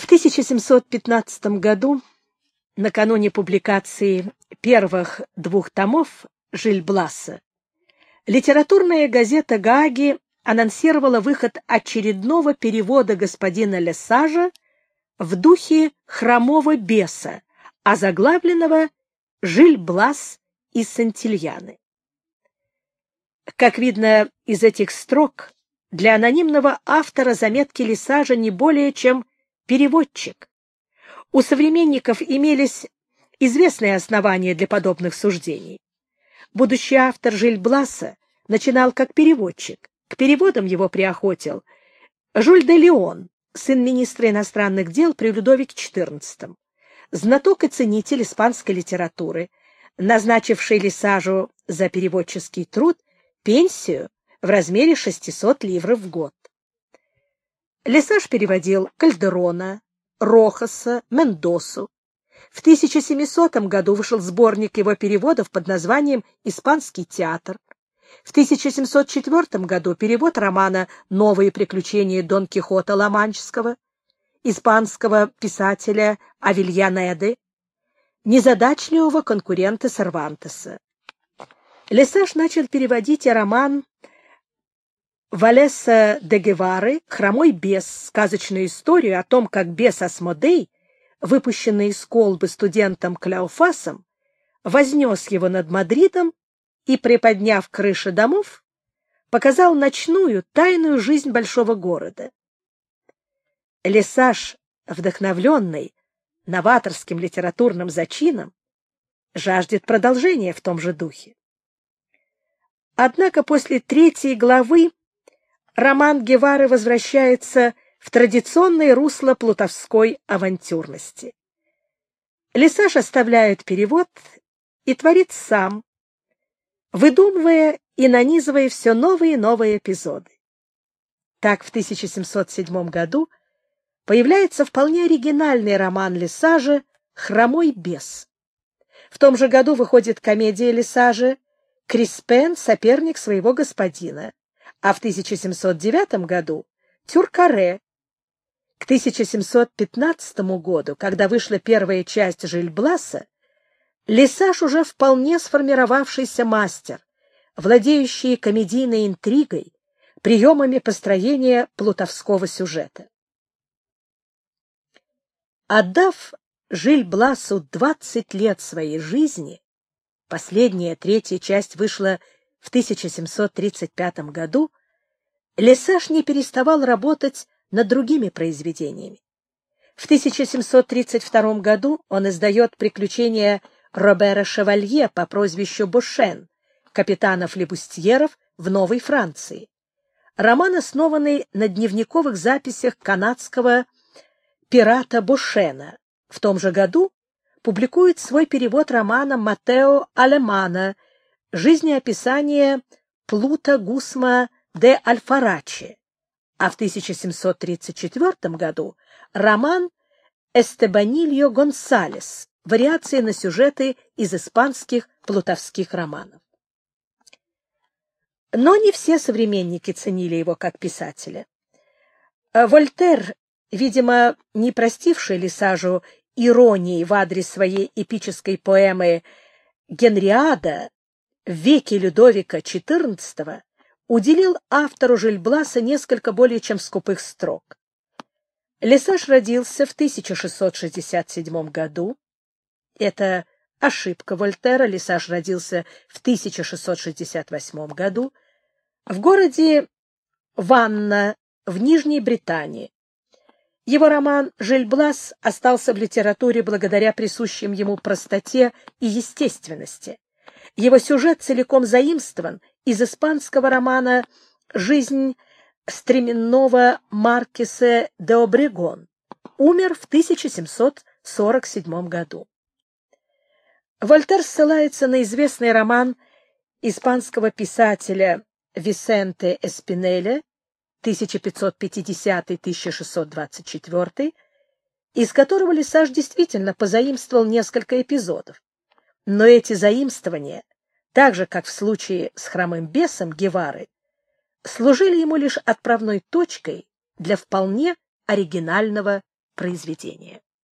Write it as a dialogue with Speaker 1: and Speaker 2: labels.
Speaker 1: В 1715 году, накануне публикации первых двух томов Жильбласа, литературная газета Гааги анонсировала выход очередного перевода господина Лесажа в духе хромого беса, озаглавленного «Жильблас и Сантильяны». Как видно из этих строк, для анонимного автора заметки Лесажа не более чем переводчик. У современников имелись известные основания для подобных суждений. Будущий автор Жильбласа начинал как переводчик. К переводам его приохотил Жюль де Леон, сын министра иностранных дел при Людовике XIV, знаток и ценитель испанской литературы, назначивший Лисажу за переводческий труд пенсию в размере 600 ливров в год. Лисаж переводил Кальдерона, Рохаса, Мендосу. В 1700 году вышел сборник его переводов под названием «Испанский театр». В 1704 году перевод романа «Новые приключения Дон Кихота Ламанческого» испанского писателя Авильянеды, незадачливого конкурента Сервантеса. Лесаж начал переводить роман Валеса де Гевары «Хромой бес», сказочную историю о том, как бес Асмодей, выпущенный из колбы студентом Кляуфасом, вознес его над Мадридом и, приподняв крыши домов, показал ночную, тайную жизнь большого города. Лесаж, вдохновленный новаторским литературным зачином, жаждет продолжения в том же духе. Однако после третьей главы роман Гевары возвращается в традиционное русло плутовской авантюрности. Лисаж оставляет перевод и творит сам, выдумывая и нанизывая все новые и новые эпизоды. Так в 1707 году появляется вполне оригинальный роман Лисажа «Хромой бес». В том же году выходит комедия Лисажа Криспен — соперник своего господина, а в 1709 году — Тюркаре. К 1715 году, когда вышла первая часть Жильбласа, Лесаж уже вполне сформировавшийся мастер, владеющий комедийной интригой, приемами построения плутовского сюжета. Отдав Жильбласу 20 лет своей жизни, последняя третья часть вышла в 1735 году, Лесаж не переставал работать над другими произведениями. В 1732 году он издает «Приключения Робера Шевалье» по прозвищу Бушен, капитана флебустьеров в Новой Франции. Роман, основанный на дневниковых записях канадского пирата Бушена. В том же году публикует свой перевод романа Матео Алемана «Жизнеописание Плута Гусма де Альфарачи», а в 1734 году роман Эстебанильо Гонсалес «Вариации на сюжеты из испанских плутовских романов». Но не все современники ценили его как писателя. Вольтер, видимо, не простивший Лисажу иронии в адрес своей эпической поэмы «Генриада» в веке Людовика XIV уделил автору Жильбласа несколько более чем скупых строк. Лесаж родился в 1667 году. Это ошибка Вольтера. Лесаж родился в 1668 году в городе Ванна в Нижней Британии. Его роман «Жильблас» остался в литературе благодаря присущим ему простоте и естественности. Его сюжет целиком заимствован из испанского романа «Жизнь стременного Маркеса де Обрегон». Умер в 1747 году. Вольтер ссылается на известный роман испанского писателя Висенте Эспинеля 1550-1624, из которого Лисаж действительно позаимствовал несколько эпизодов. Но эти заимствования, так же, как в случае с хромым бесом Гевары, служили ему лишь отправной точкой для вполне оригинального произведения.